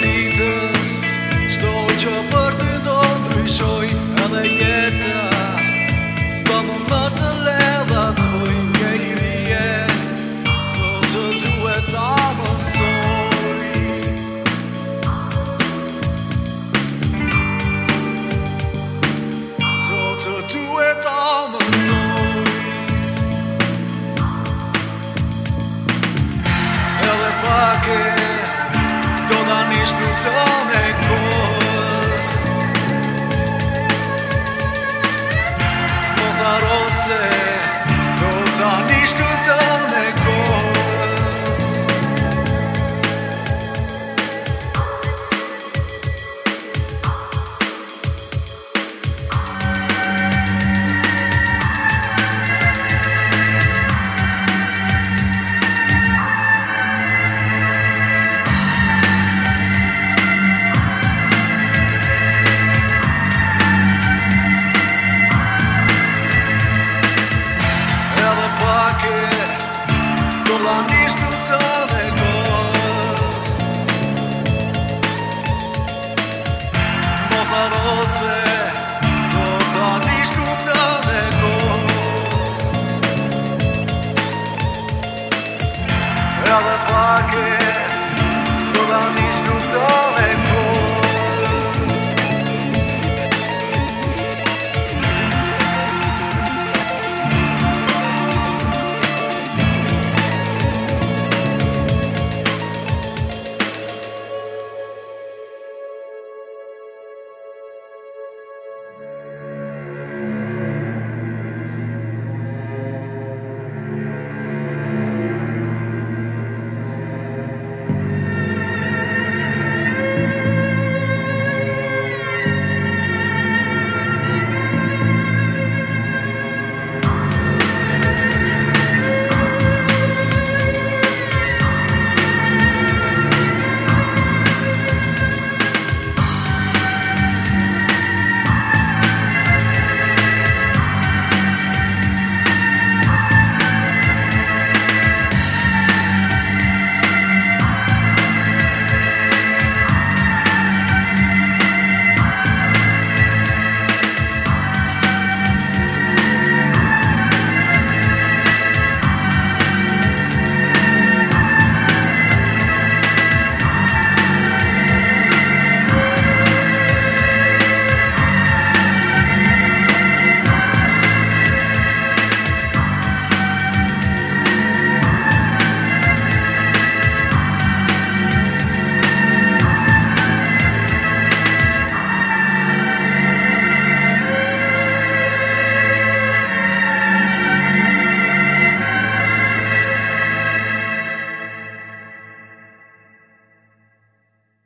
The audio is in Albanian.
ditës Qdo që për të do të rishoj edhe jetëa Sba më më të ledha të mojnë nge i rije Qdo që të e ta më sori Qdo të e ta më sori Edhe pak e